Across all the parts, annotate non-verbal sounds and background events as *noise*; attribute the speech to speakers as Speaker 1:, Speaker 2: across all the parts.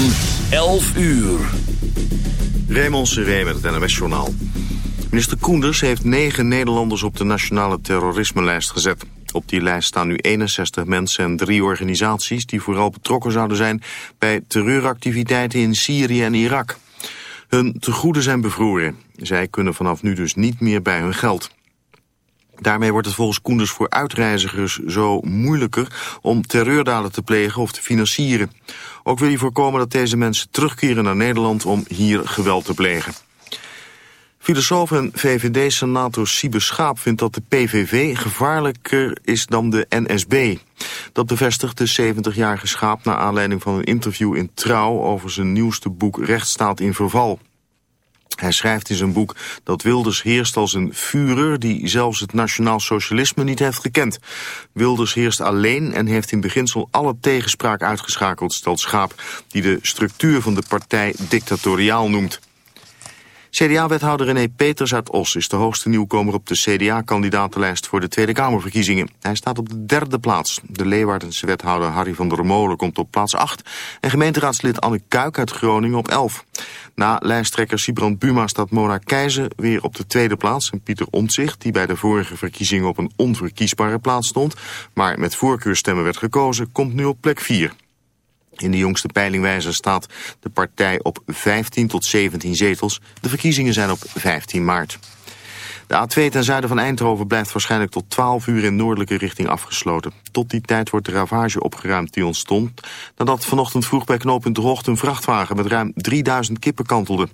Speaker 1: van 11 uur.
Speaker 2: Raymond Seré met het NOS-journaal. Minister Koenders heeft negen Nederlanders op de nationale terrorisme-lijst gezet. Op die lijst staan nu 61 mensen en drie organisaties... die vooral betrokken zouden zijn bij terreuractiviteiten in Syrië en Irak. Hun tegoeden zijn bevroren. Zij kunnen vanaf nu dus niet meer bij hun geld. Daarmee wordt het volgens Koenders voor uitreizigers zo moeilijker om terreurdaden te plegen of te financieren. Ook wil hij voorkomen dat deze mensen terugkeren naar Nederland om hier geweld te plegen. Filosoof en VVD-senator Siebe Schaap vindt dat de PVV gevaarlijker is dan de NSB. Dat bevestigt de 70-jarige Schaap naar aanleiding van een interview in Trouw over zijn nieuwste boek Rechtsstaat in Verval. Hij schrijft in zijn boek dat Wilders heerst als een Führer die zelfs het nationaal socialisme niet heeft gekend. Wilders heerst alleen en heeft in beginsel alle tegenspraak uitgeschakeld, stelt Schaap, die de structuur van de partij dictatoriaal noemt. CDA-wethouder René Peters uit Os is de hoogste nieuwkomer op de CDA-kandidatenlijst voor de Tweede Kamerverkiezingen. Hij staat op de derde plaats. De Leeuwardense wethouder Harry van der Molen komt op plaats 8 en gemeenteraadslid Anne Kuik uit Groningen op 11. Na lijsttrekker Sibrand Buma staat Mona Keizer weer op de tweede plaats en Pieter Omtzigt, die bij de vorige verkiezingen op een onverkiesbare plaats stond, maar met voorkeurstemmen werd gekozen, komt nu op plek 4. In de jongste peilingwijzer staat de partij op 15 tot 17 zetels. De verkiezingen zijn op 15 maart. De A2 ten zuiden van Eindhoven blijft waarschijnlijk tot 12 uur in noordelijke richting afgesloten. Tot die tijd wordt de ravage opgeruimd die ontstond... nadat vanochtend vroeg bij knooppunt Drocht een vrachtwagen met ruim 3000 kippen kantelde.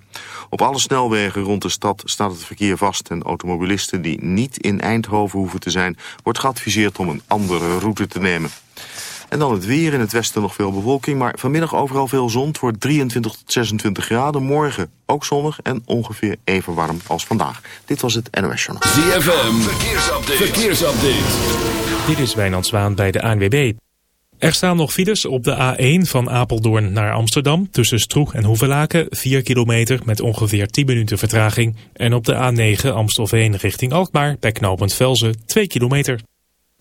Speaker 2: Op alle snelwegen rond de stad staat het verkeer vast... en automobilisten die niet in Eindhoven hoeven te zijn... wordt geadviseerd om een andere route te nemen. En dan het weer. In het westen nog veel bewolking. Maar vanmiddag overal veel zon. Het wordt 23 tot 26 graden. Morgen ook zonnig en ongeveer even warm als vandaag. Dit was het NOS Journal.
Speaker 1: ZFM. Verkeersupdate. Verkeersupdate.
Speaker 3: Dit is Wijnand Zwaan bij de ANWB. Er staan nog files op de A1 van Apeldoorn naar Amsterdam... tussen Stroeg en Hoevelaken, 4 kilometer met ongeveer 10 minuten vertraging. En op de A9 Amstelveen richting Alkmaar bij knooppunt Velzen, 2 kilometer.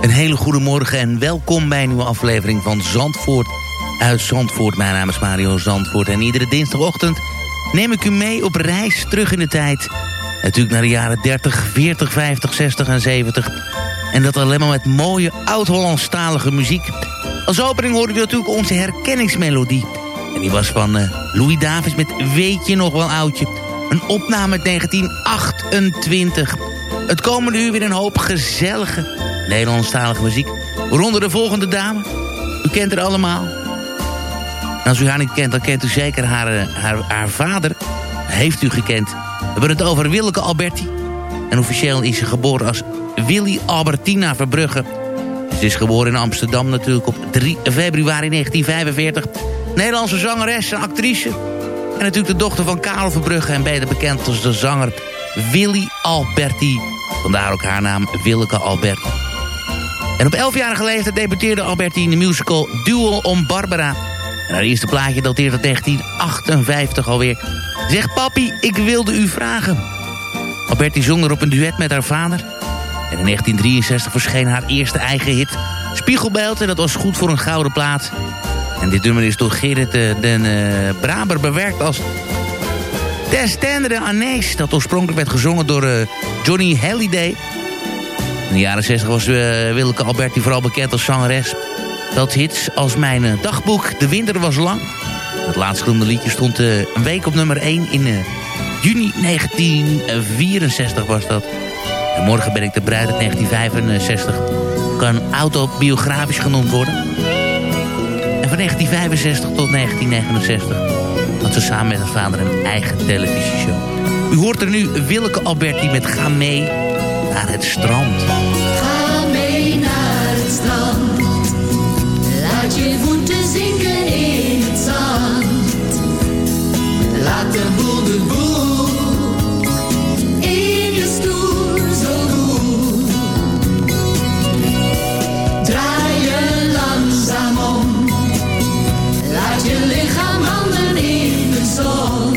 Speaker 4: Een hele goede morgen en welkom bij een nieuwe aflevering van Zandvoort uit Zandvoort. Mijn naam is Mario Zandvoort en iedere dinsdagochtend neem ik u mee op reis terug in de tijd. Natuurlijk naar de jaren 30, 40, 50, 60 en 70. En dat alleen maar met mooie oud-Hollandstalige muziek. Als opening hoorde u natuurlijk onze herkenningsmelodie. En die was van eh, Louis Davis met Weet je nog wel oudje. Een opname uit 1928. Het komende uur weer een hoop gezellige Nederlandstalige muziek. Waaronder de volgende dame. U kent haar allemaal. En als u haar niet kent, dan kent u zeker haar, eh, haar, haar vader. Heeft u gekend. We hebben het over Willeke Alberti. En officieel is ze geboren als Willy Albertina Verbrugge. Ze is geboren in Amsterdam natuurlijk op 3 februari 1945. Nederlandse zangeres en actrice. En natuurlijk de dochter van Karel Verbrugge en beter bekend als de zanger Willy Alberti. Vandaar ook haar naam Willeke Alberti. En op 11-jarige leeftijd debuteerde Alberti in de musical Duel om Barbara. En haar eerste plaatje dateert uit 1958 alweer. Zegt papi, ik wilde u vragen. Alberti zong er op een duet met haar vader. En in 1963 verscheen haar eerste eigen hit Spiegelbeeld. En dat was goed voor een gouden plaat. En dit nummer is door Gerrit eh, den eh, Braber bewerkt als... Des Tendere Annees. Dat oorspronkelijk werd gezongen door eh, Johnny Halliday. In de jaren 60 was uh, Willeke Alberti vooral bekend als zangeres. Dat hits als mijn eh, dagboek De Winter Was Lang. Het laatstgenoemde liedje stond eh, een week op nummer 1 in eh, juni 1964 was dat. En morgen ben ik de bruid uit 1965. Kan autobiografisch genoemd worden. En van 1965 tot 1969 had ze samen met haar vader een eigen televisieshow. U hoort er nu Willeke Alberti met Ga mee naar het strand.
Speaker 5: Ga mee naar het strand. Laat je voeten zinken in het zand. Laat de boel de boel in je stoel zo doen. Draai je langzaam om. Laat je lichaam handen in de zon.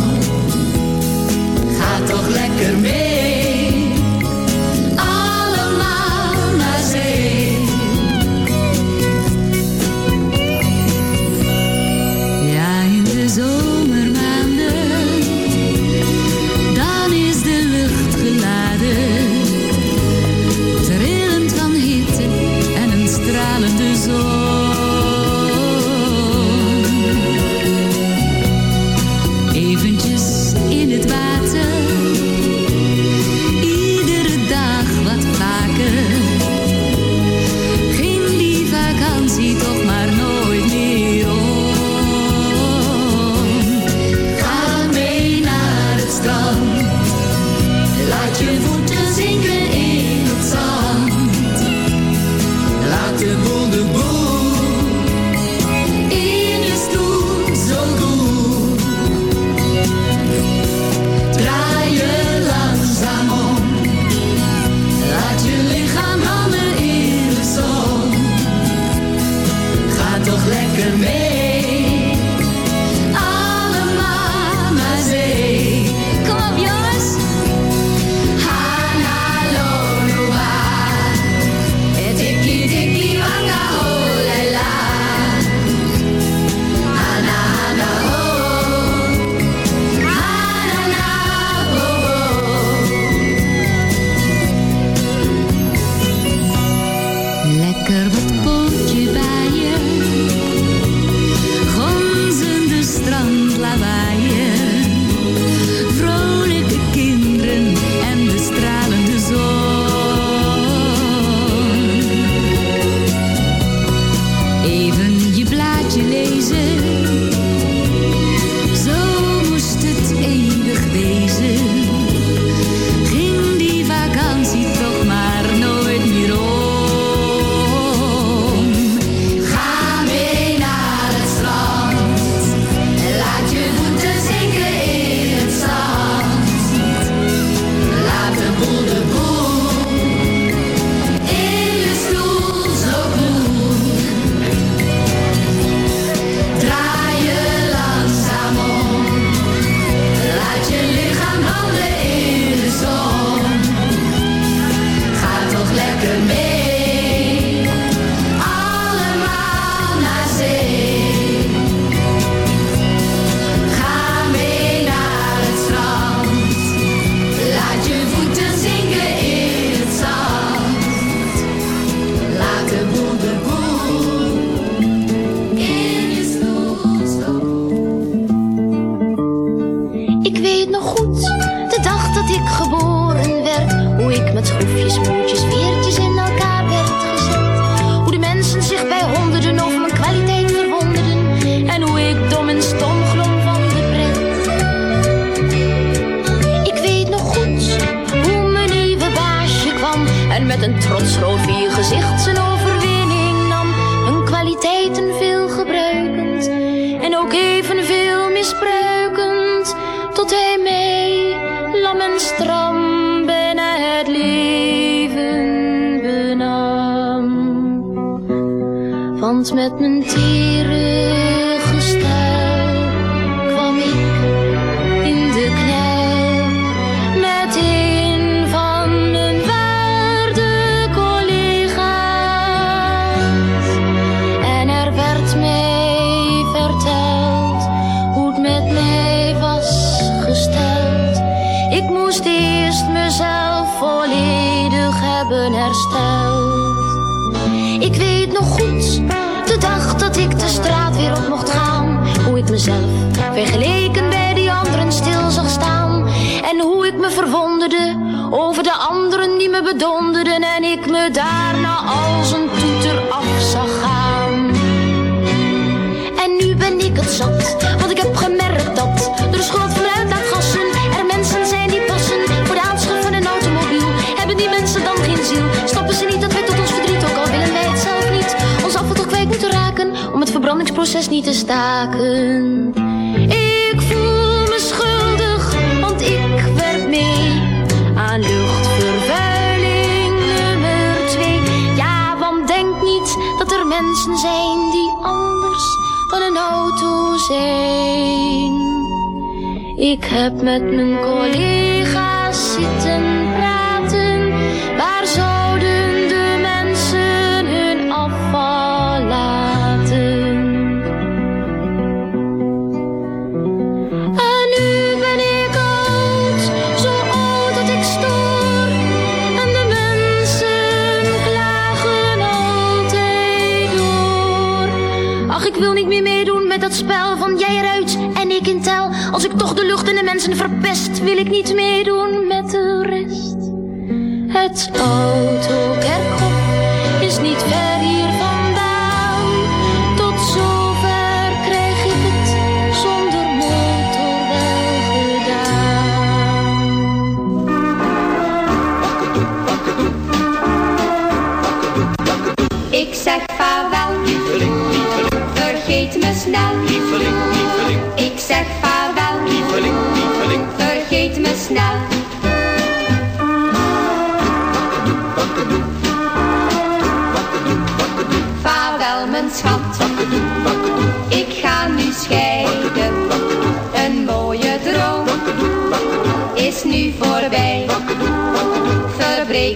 Speaker 5: Ga toch lekker mee.
Speaker 6: to Met schroefjes, moertjes, veertjes in elkaar werd gezet. Hoe de mensen zich bij honderden over mijn kwaliteit verwonderden. En hoe ik dom en stom glom van de pret. Ik weet nog goed hoe mijn nieuwe baasje kwam. En met een trots rood gezicht zijn ogen. met mijn team. vergeleken bij die anderen stil zag staan. En hoe ik me verwonderde over de anderen die me bedonderden en ik me daarna al proces niet te staken. Ik voel me schuldig, want ik werd mee aan luchtvervuiling nummer twee. Ja, want denk niet dat er mensen zijn die anders dan een auto zijn. Ik heb met mijn collega's zitten praten, waar zo het spel van jij eruit en ik in tel. Als ik toch de lucht en de mensen verpest, wil ik niet meedoen met de rest. Het
Speaker 7: autokerk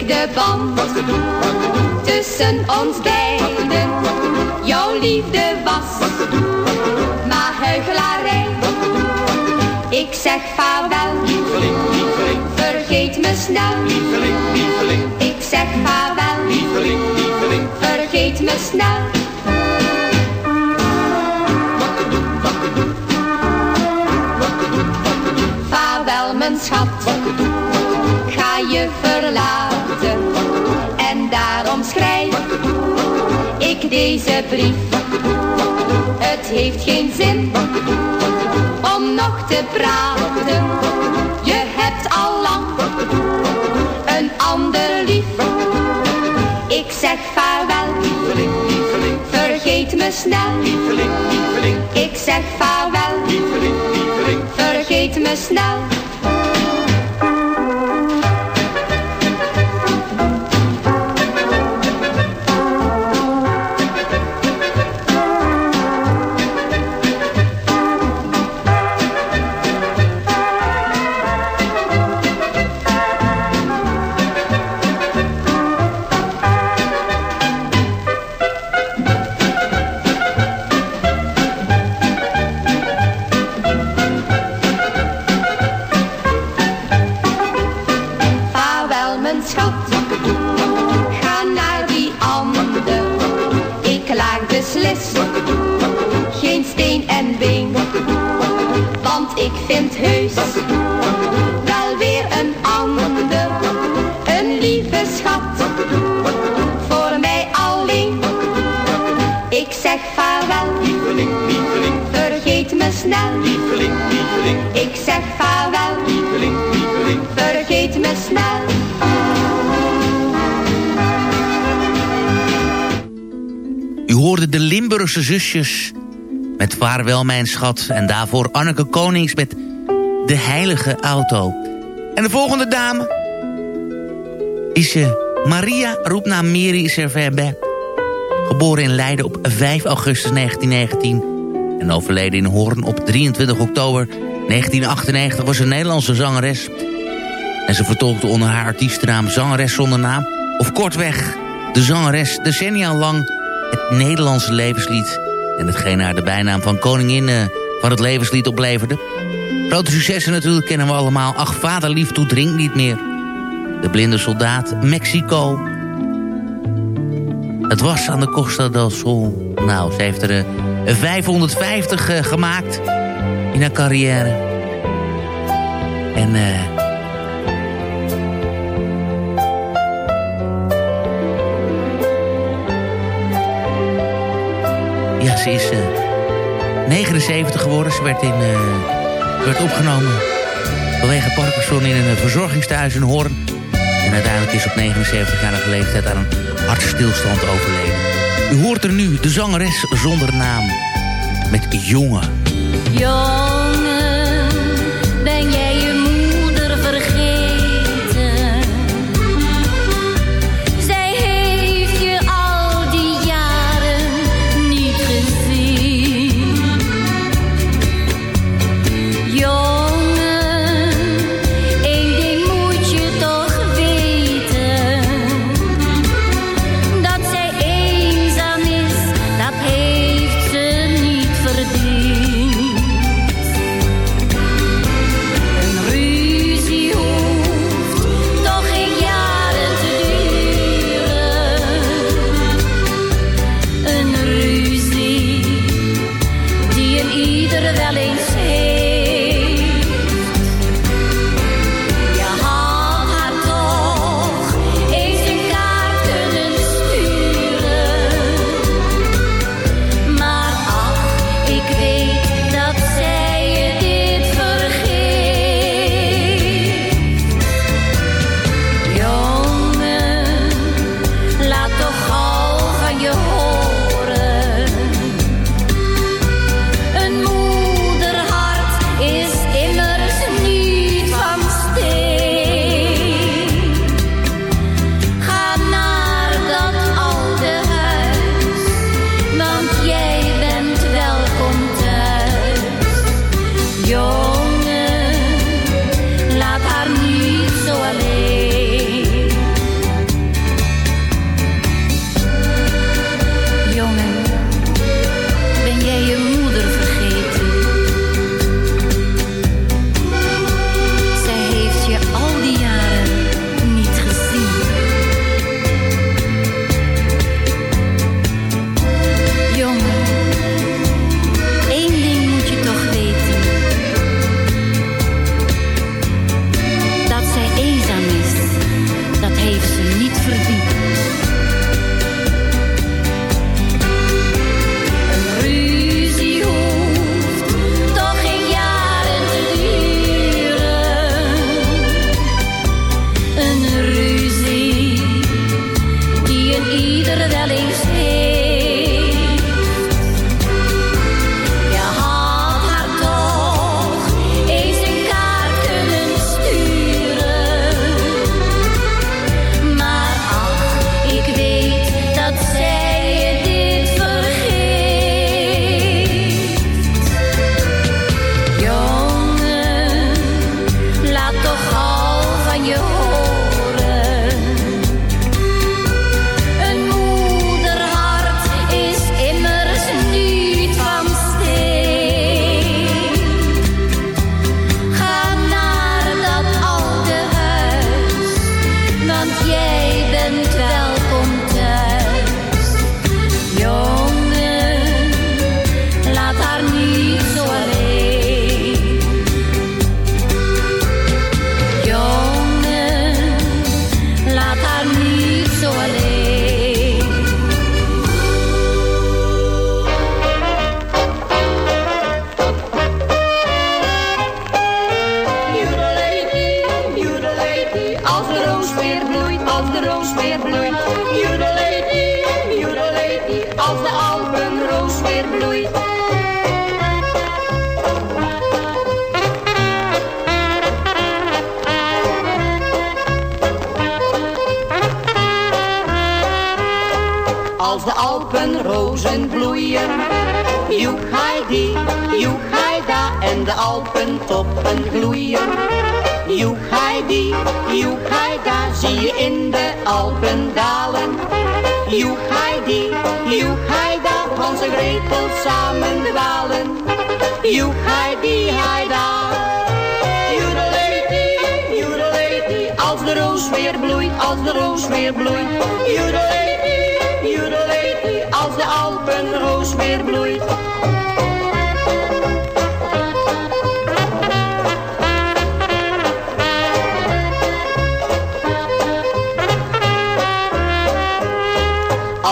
Speaker 7: band. Tussen ons beiden. Jouw liefde was maar huichelarij. Ik zeg vaarwel, vergeet me snel. Ik zeg vaarwel, vergeet me snel. Deze brief. Het heeft geen zin om nog te praten. Je hebt al lang een ander lief. Ik zeg vaarwel, vergeet me snel. Ik zeg vaarwel, vergeet me snel.
Speaker 4: Zusjes met Vaarwel mijn schat. En daarvoor Anneke Konings met De Heilige Auto. En de volgende dame is eh, Maria Roepnaam Miri Serverbe. Geboren in Leiden op 5 augustus 1919 en overleden in Hoorn op 23 oktober 1998 was een Nederlandse zangeres. En ze vertolkte onder haar artiestennaam Zangeres zonder naam. Of kortweg, de zangeres decennia lang het Nederlandse levenslied. En hetgeen haar de bijnaam van koningin eh, van het levenslied opleverde. Grote successen natuurlijk kennen we allemaal. Ach, vader lief, toe drink niet meer. De blinde soldaat, Mexico. Het was aan de Costa del Sol. Nou, ze heeft er eh, 550 eh, gemaakt in haar carrière. En eh... Ze is eh, 79 geworden. Ze werd, in, eh, werd opgenomen vanwege Parkinson in een eh, verzorgingstehuis in Hoorn. En uiteindelijk is op 79-jarige leeftijd aan een hartstilstand overleden. U hoort er nu de zangeres zonder naam. Met jongen.
Speaker 8: Jongen,
Speaker 7: better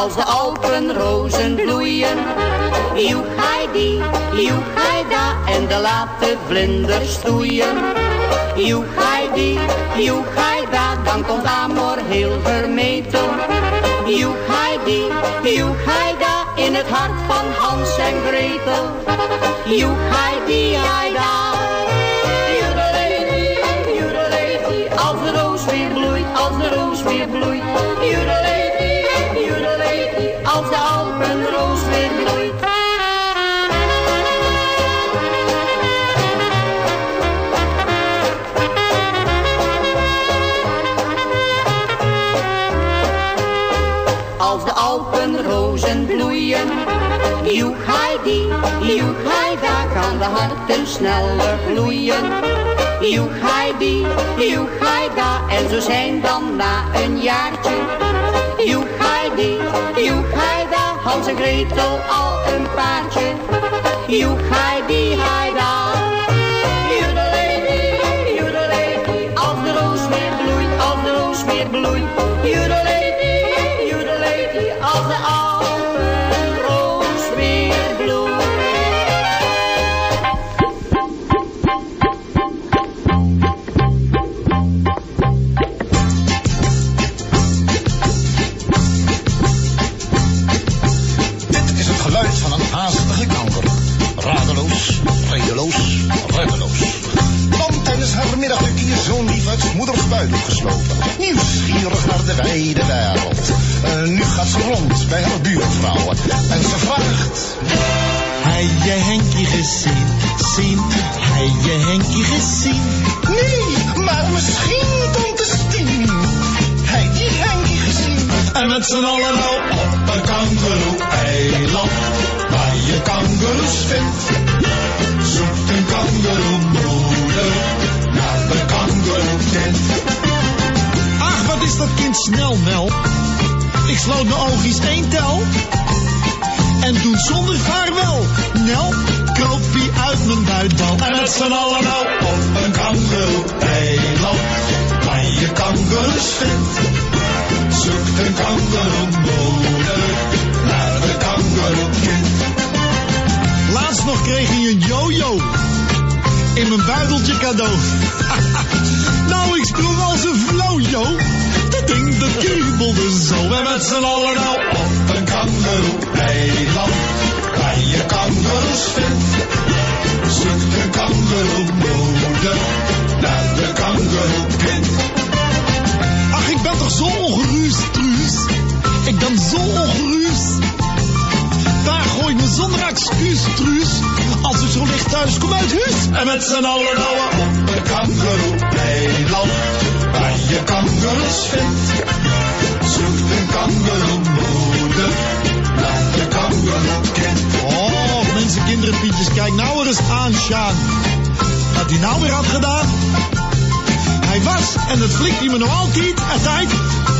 Speaker 7: Als de alpenrozen bloeien, joek Heidi, joek Heida en de late vlinders stoeien. Joek Heidi, joek Heida, dan komt Amor heel vermetel. Joek Heidi, joek Heida, in het hart van Hans en Gretel. Heida. Joedelady, Heidi, joek Heida, kan de harten sneller gloeien. Heidi, joek Heida, en zo zijn dan na een jaartje. Joek Heidi, joek Heida, Hans en Gretel al een paardje. Heidi, Heida. Joedelady,
Speaker 9: uit moeders buidel geslopen. Nieuwsgierig naar de wijde wereld. Eh, nu gaat ze rond bij haar buurvrouwen. En ze vraagt...
Speaker 10: Hij je Henkie gezien, zien, hij je Henkie gezien.
Speaker 9: Nee, maar misschien tante Stien. Hij die Henkie gezien.
Speaker 10: En met z'n allen nou op een kangeroe-eiland, waar je kangeroes vindt. Zoekt een de Ach, wat is dat kind snel, Nel. Ik sloot mijn oogjes één tel. En toen zonder vaarwel, Nel, kroop uit mijn buitdal. En met z'n allen nou op een kangeroe-eiland, waar je kangeroes vindt. Zoekt een kangeroemoeder naar de kangeroekind. Laatst nog kreeg hij een jojo in mijn buideltje cadeau. *laughs* nou, ik sprong als een flojo. Dat ding dat kriebelde zo. En met z'n allen nou op een kangeroe-eiland. Waar je kangeroes vindt. Zoekt een kangeroemoeder naar de kangeroekind. Ach, ik ben toch zo ongerust, Truus. Ik ben zo ongerust. Zonder excuus, Truus. Als ik zo licht thuis kom uit huis. En met z'n allen nou op een kangeroe-eiland. Waar je kangeroes vindt. Zoekt een kangeroemoeder naar de kangeroekind. Oh, mensen, kinderen, pietjes, kijk nou er eens aan, Sjaan. Wat hij nou weer had gedaan. Hij was, en dat flikt hij me nog altijd, altijd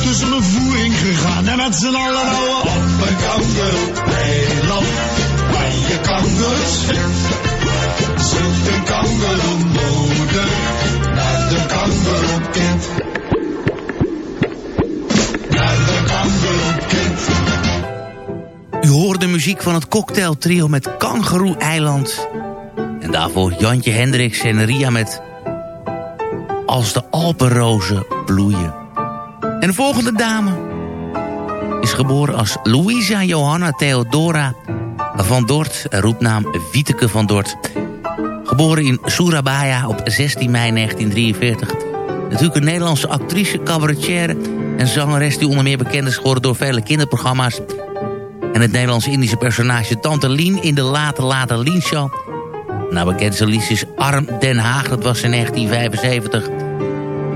Speaker 10: tussen mijn voering gegaan. En met z'n allen nou op een kangeroe-eiland, waar je kangoeroes vindt. Zoekt een kangeroe-moeder naar de kangeroe-kind. Naar de kangeroe-kind.
Speaker 4: U hoort de muziek van het cocktailtrio met Kangaroo Eiland. En daarvoor Jantje Hendricks en Ria met Als de Alpenrozen bloeien. En de volgende dame is geboren als Louisa Johanna Theodora van Dort, roepnaam Wieteke van Dort. Geboren in Surabaya op 16 mei 1943. Natuurlijk een Nederlandse actrice, cabaretière en zangeres... die onder meer bekend is geworden door vele kinderprogramma's... en het Nederlands-Indische personage Tante Lien in de Late Late Lien Show. Nou, bekendste liedje is Arm Den Haag, dat was in 1975.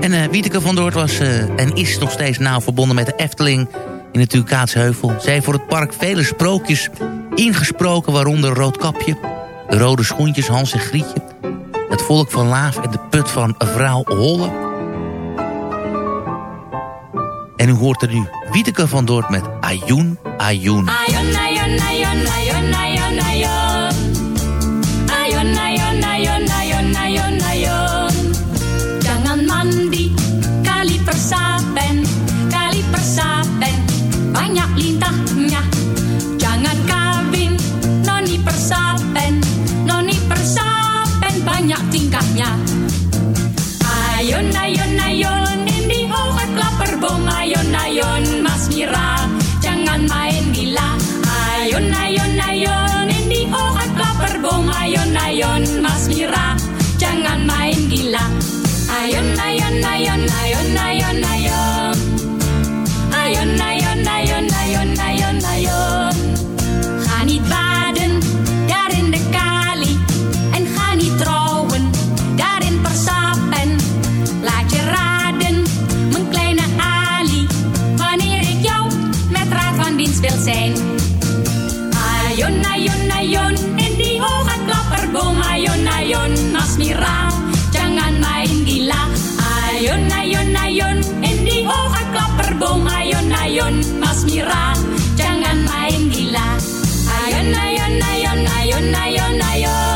Speaker 4: En eh Wieteke van Doort was eh, en is nog steeds nauw verbonden met de Efteling in het Tukaatsheuvel. Zij heeft voor het park vele sprookjes ingesproken, waaronder Roodkapje, de Rode Schoentjes, Hans en Grietje, het Volk van Laaf en de Put van Vrouw Holle. En u hoort er nu Wieteke van Doort met Ayoen Ayoen.
Speaker 5: Ayon, ayon, ayon, ayon, ayon, ayon. Ayon, ayon, ayon, ayon, ayon, ayon. Jangan mandi kali persapen, Mas Mira, jangan main gila. Ayon, ayon, ayon, ayon, ayon, ayon. Ayon, ayon, ayon, ayon, ayon.
Speaker 11: よ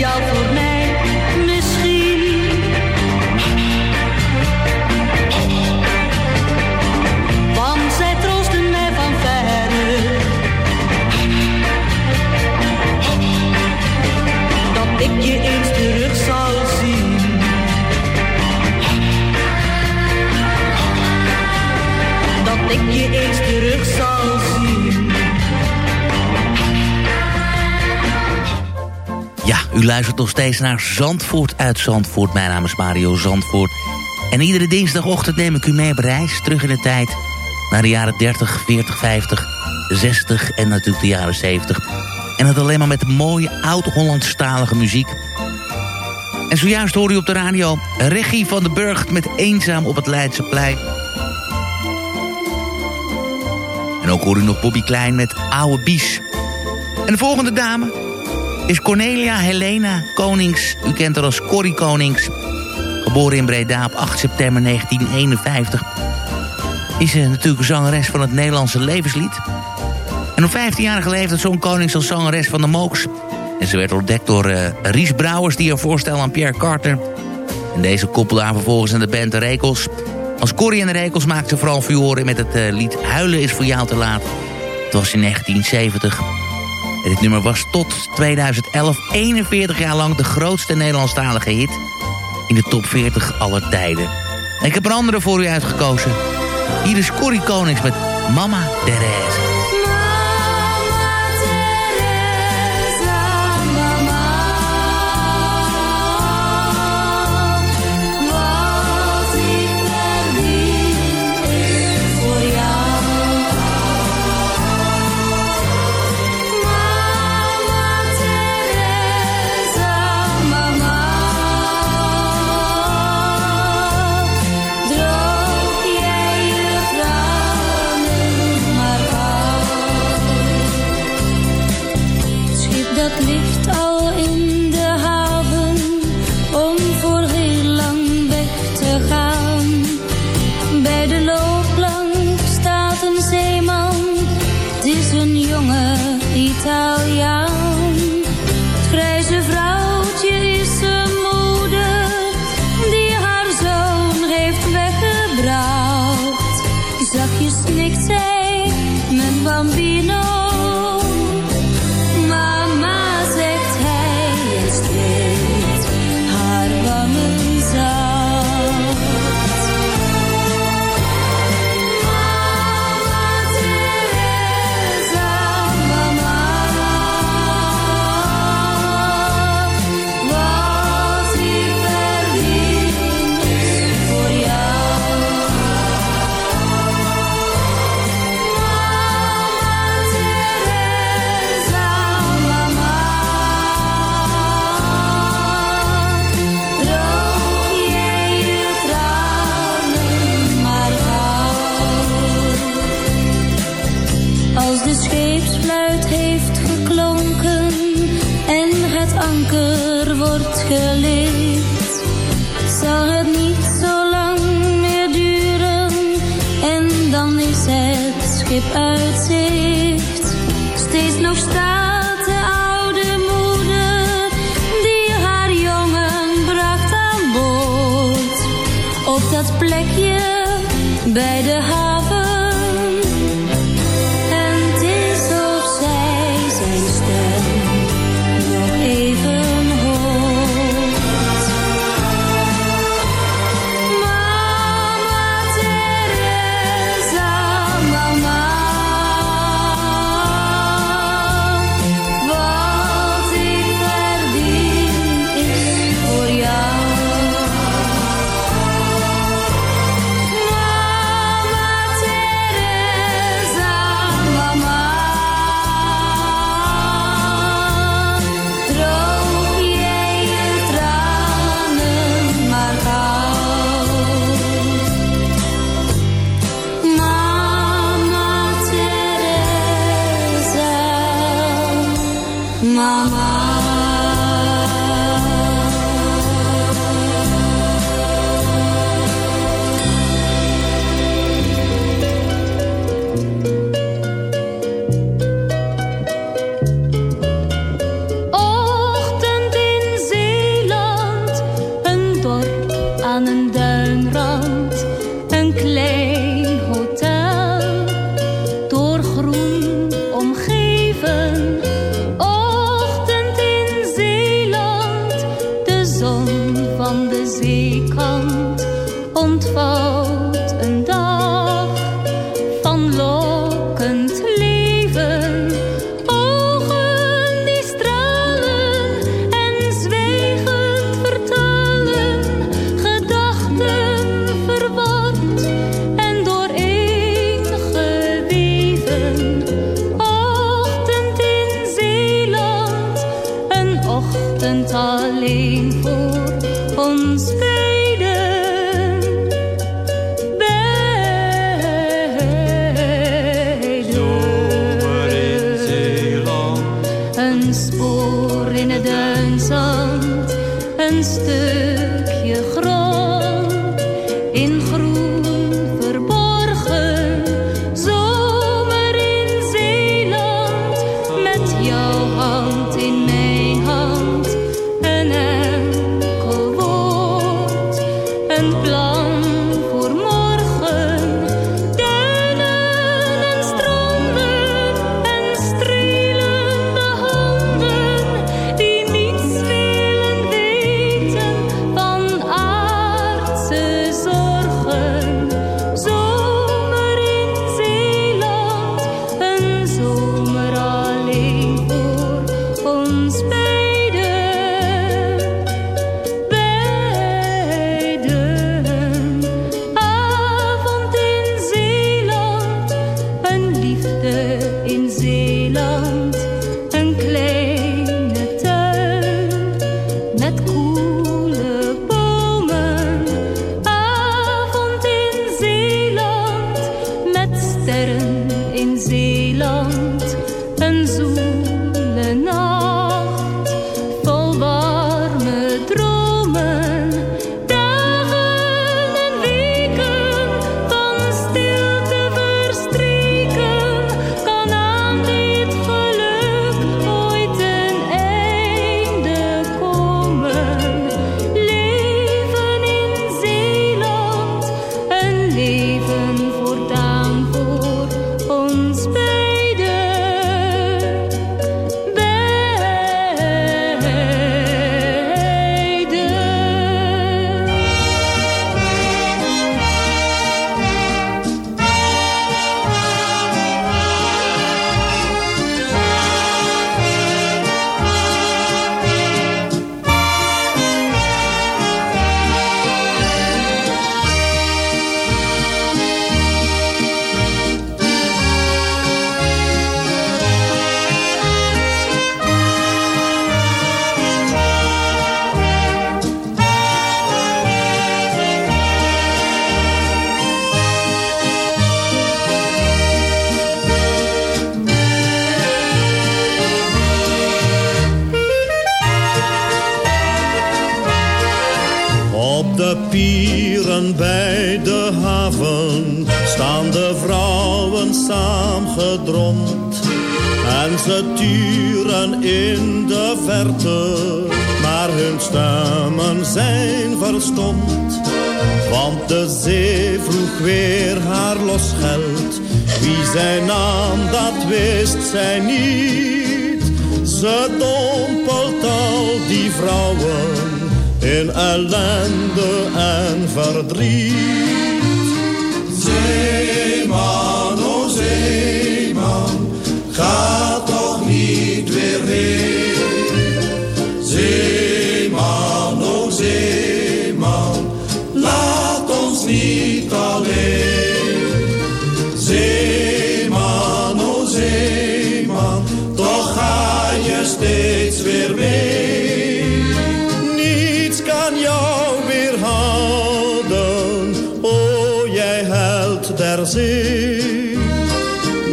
Speaker 11: y'all. Luistert
Speaker 4: nog steeds naar Zandvoort uit Zandvoort. Mijn naam is Mario Zandvoort. En iedere dinsdagochtend neem ik u mee op reis terug in de tijd... naar de jaren 30, 40, 50, 60 en natuurlijk de jaren 70. En dat alleen maar met mooie oud-Hollandstalige muziek. En zojuist hoor u op de radio Regie van de Burgt met Eenzaam op het Leidseplein. En ook hoor u nog Bobby Klein met Oude Bies. En de volgende dame is Cornelia Helena Konings. U kent haar als Corrie Konings. Geboren in Breda op 8 september 1951. Is ze natuurlijk zangeres van het Nederlandse levenslied. En op 15-jarige leeftijd zong Konings als zangeres van de Mooks. En ze werd ontdekt door eh, Ries Brouwers die haar voorstel aan Pierre Carter. En deze koppelde haar vervolgens aan de band De Rekels. Als Corrie en de Rekels maakte ze vooral furoren met het eh, lied Huilen is voor jou te laat. Het was in 1970. En dit nummer was tot 2011 41 jaar lang de grootste Nederlandstalige hit in de top 40 aller tijden. En ik heb een andere voor u uitgekozen. Hier is Corrie Konings met Mama Therese.
Speaker 8: Alleen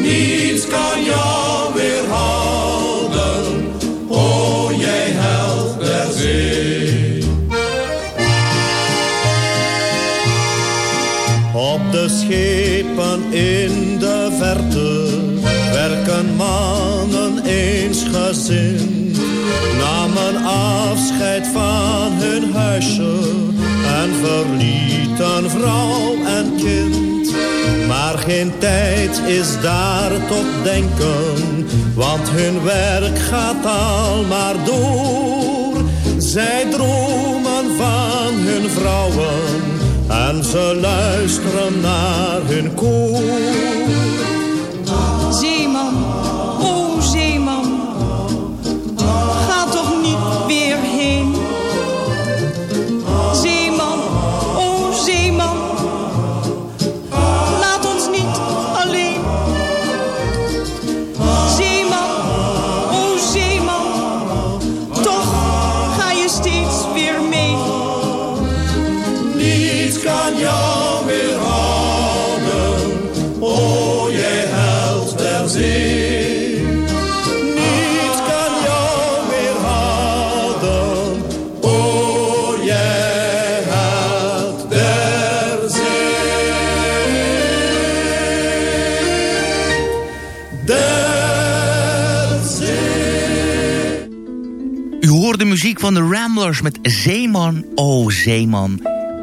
Speaker 8: Niets
Speaker 12: kan jou weerhouden, o jij held der zee. Op de schepen in de verte werken mannen eensgezind. Namen afscheid van hun huisje en verlieten vrouw en kind. Maar geen tijd is daar tot denken, want hun werk gaat al maar door. Zij dromen van hun vrouwen en ze luisteren naar hun koor.
Speaker 4: U hoort de muziek van de Ramblers met Zeeman, oh Zeeman.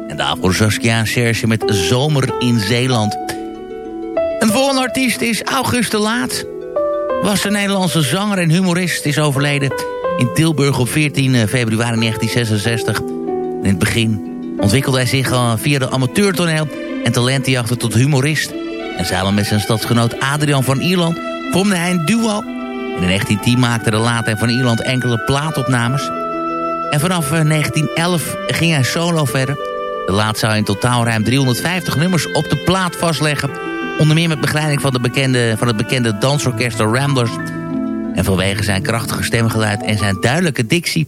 Speaker 4: En daarvoor Saskia en Serge met Zomer in Zeeland. Een volgende artiest is August de Laat. Was een Nederlandse zanger en humorist. Is overleden in Tilburg op 14 februari 1966. In het begin ontwikkelde hij zich al via de amateurtoneel... en talentenjachten tot humorist. En samen met zijn stadsgenoot Adrian van Ierland vormde hij een duo... In 1910 maakte de Laat en van Ierland enkele plaatopnames. En vanaf eh, 1911 ging hij solo verder. De Laat zou in totaal ruim 350 nummers op de plaat vastleggen. Onder meer met begeleiding van, de bekende, van het bekende dansorkest de Ramblers. En vanwege zijn krachtige stemgeluid en zijn duidelijke dictie...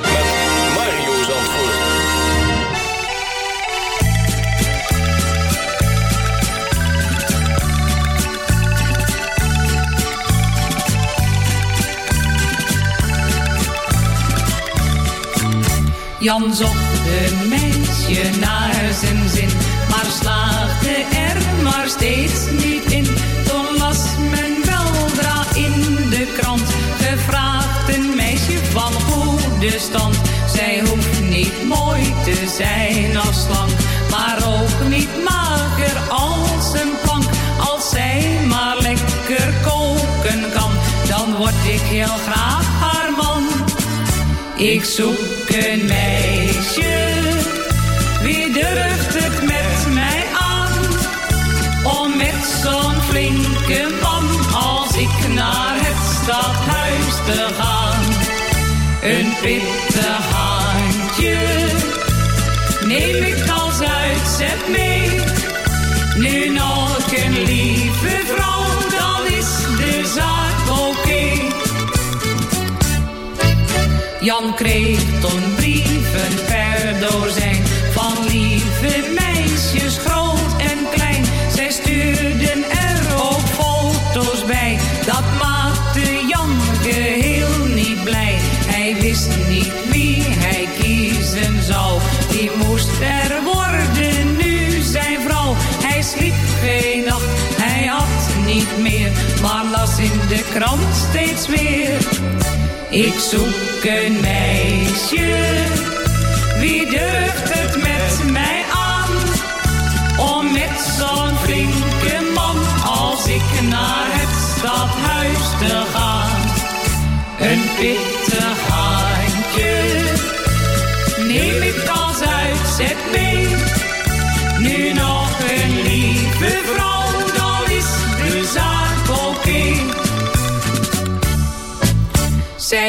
Speaker 13: Jan zocht een meisje naar zijn zin, maar slaagde er maar steeds niet in. Toen las men weldra in de krant, gevraagd een meisje van goede stand. Zij hoeft niet mooi te zijn als slank, maar ook niet mager als een plank. Als zij maar lekker koken kan, dan word ik heel graag ik zoek een meisje, wie durft het met mij aan? Om met zo'n flinke man als ik naar het stadhuis te gaan. Een pittig handje, neem ik als uitzet mee. Nu nog een lieve vrouw, Jan kreeg toen brieven per dozijn van lieve meisjes, groot en klein. Zij stuurden er ook foto's bij, dat maakte Jan geheel niet blij. Hij wist niet wie hij kiezen zou, die moest er worden nu zijn vrouw. Hij sliep geen nacht, hij had niet meer, maar las in de krant steeds weer. Ik zoek een meisje, wie durft het met mij aan? Om met zo'n flinke man als ik naar het stadhuis te gaan. Een pittig handje, neem ik als uitzet mee. Nu nog een lieve vrouw,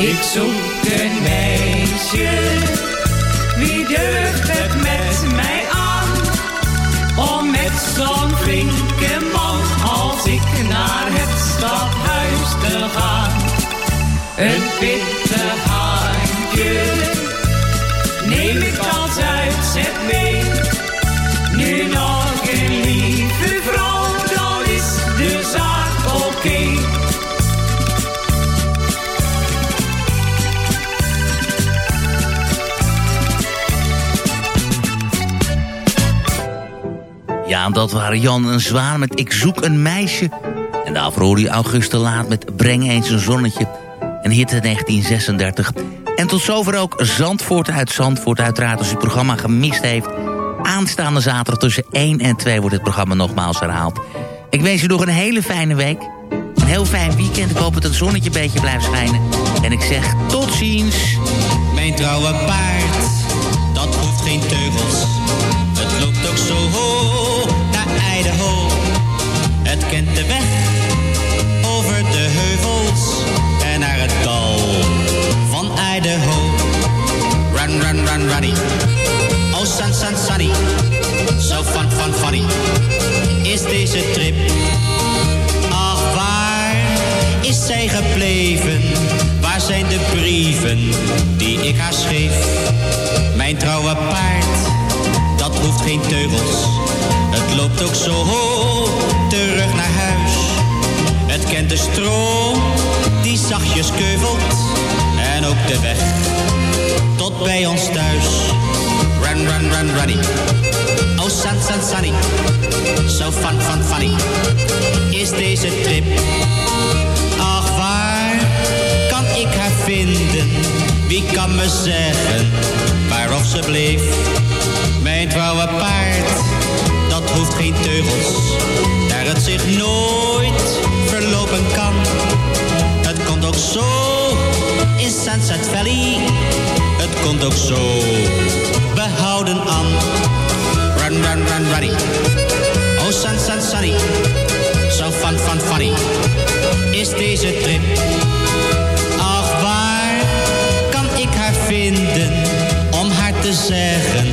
Speaker 13: Ik zoek een meisje, wie durft het met mij aan? Om met zo'n flinke man als ik naar het stadhuis te gaan. Een pittig handje, neem ik als uitzet mee. Nu nog een lieve vrouw,
Speaker 4: Ja, en dat waren Jan en Zwaan met Ik zoek een meisje. En daarvoor hoorde je Laat met Breng eens een zonnetje. Een hit uit 1936. En tot zover ook Zandvoort uit Zandvoort. Uiteraard als u het programma gemist heeft. Aanstaande zaterdag tussen 1 en 2 wordt het programma nogmaals herhaald. Ik wens u nog een hele fijne week. Een heel fijn weekend. Ik hoop dat het zonnetje een beetje blijft schijnen. En ik zeg tot ziens.
Speaker 14: Mijn trouwe paard, dat hoeft geen teugels. Het loopt ook zo hoog Het kent de weg over de heuvels en naar het dal van Idaho. Run, run, run, runny. Oh, sun, sun, sunny. So fun, fun, funny. Is deze trip. Ach, waar is zij gebleven? Waar zijn de brieven die ik haar schreef? Mijn trouwe ook zo hoog terug naar huis. Het kent de stroom die zachtjes keuvelt. En ook de weg tot bij ons thuis. Run, run, run, runny. Oh, sun, sun, sunny. So fun, fun, funny. Is deze trip. Ach, waar kan ik haar vinden? Wie kan me zeggen waar of ze bleef? Mijn trouwe paard, geen teugels. Daar het zich nooit verlopen kan. Het komt ook zo in Sunset Valley. Het komt ook zo behouden aan. Run, run, run, runny. Oh, sun, sun, sunny. So fun, fun, funny. Is deze trip. Ach, waar kan ik haar vinden om haar te zeggen: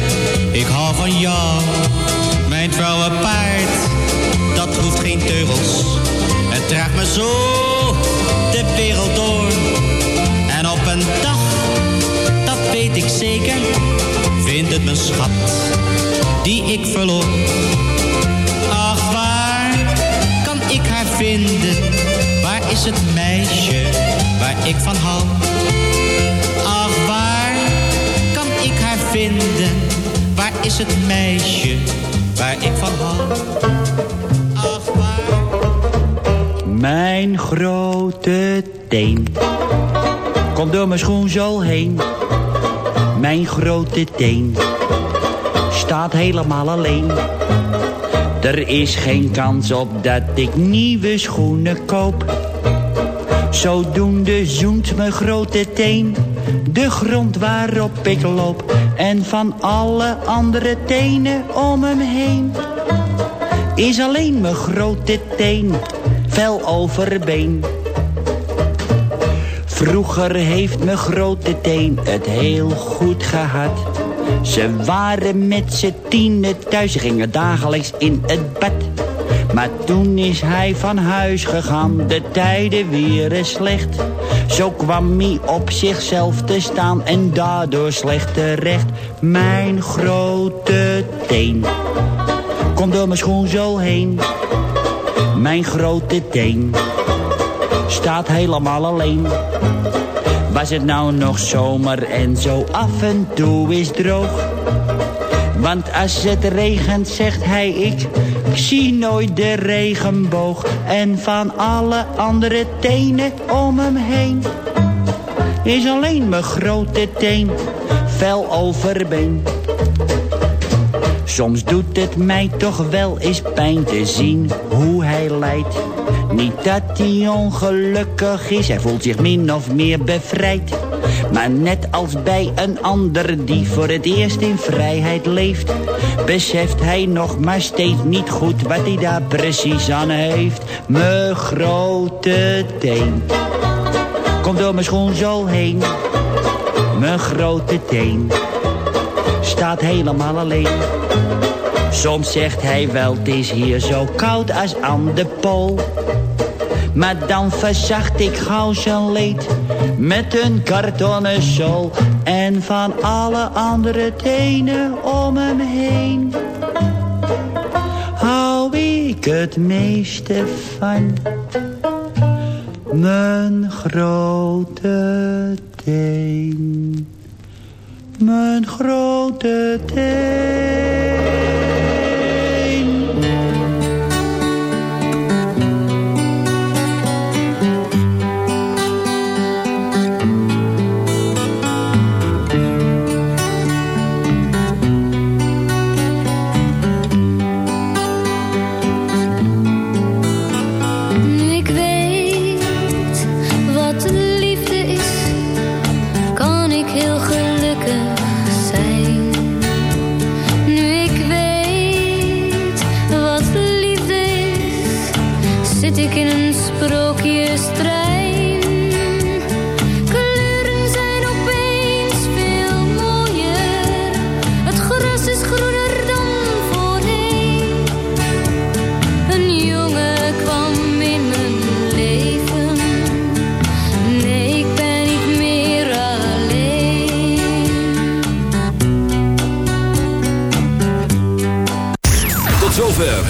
Speaker 14: Ik hou van jou. Vrouwen paard, dat hoeft geen teugels. Het draagt me zo de wereld door. En op een dag, dat weet ik zeker, vindt het mijn schat die ik verloor. Ach, waar kan ik haar vinden? Waar is het meisje waar ik van hou? Ach, waar kan ik haar vinden? Waar is het meisje? Waar ik van hou? Ach.
Speaker 15: Mijn grote teen komt door mijn schoenzool heen. Mijn grote teen staat helemaal alleen. Er is geen kans op dat ik nieuwe schoenen koop. Zodoende zoent mijn grote teen de grond waarop ik loop. En van alle andere tenen om hem heen is alleen mijn grote teen vel overbeen. Vroeger heeft mijn grote teen het heel goed gehad. Ze waren met z'n tienen thuis, ze gingen dagelijks in het bed. Maar toen is hij van huis gegaan, de tijden weer slecht. Zo kwam hij op zichzelf te staan en daardoor slecht terecht. Mijn grote teen komt door mijn schoenzool heen. Mijn grote teen staat helemaal alleen. Was het nou nog zomer en zo af en toe is droog. Want als het regent zegt hij ik, ik zie nooit de regenboog. En van alle andere tenen om hem heen is alleen mijn grote teen fel overbeen. Soms doet het mij toch wel eens pijn te zien hoe hij lijdt. Niet dat hij ongelukkig is, hij voelt zich min of meer bevrijd. Maar net als bij een ander die voor het eerst in vrijheid leeft... beseft hij nog maar steeds niet goed wat hij daar precies aan heeft. Mijn grote teen komt door mijn schoenzool heen. Mijn grote teen staat helemaal alleen. Soms zegt hij wel, het is hier zo koud als aan de pool. Maar dan verzacht ik gauw zijn leed met een kartonnen zool. En van alle andere tenen om hem heen hou ik het meeste van. Mijn grote teen, mijn grote teen.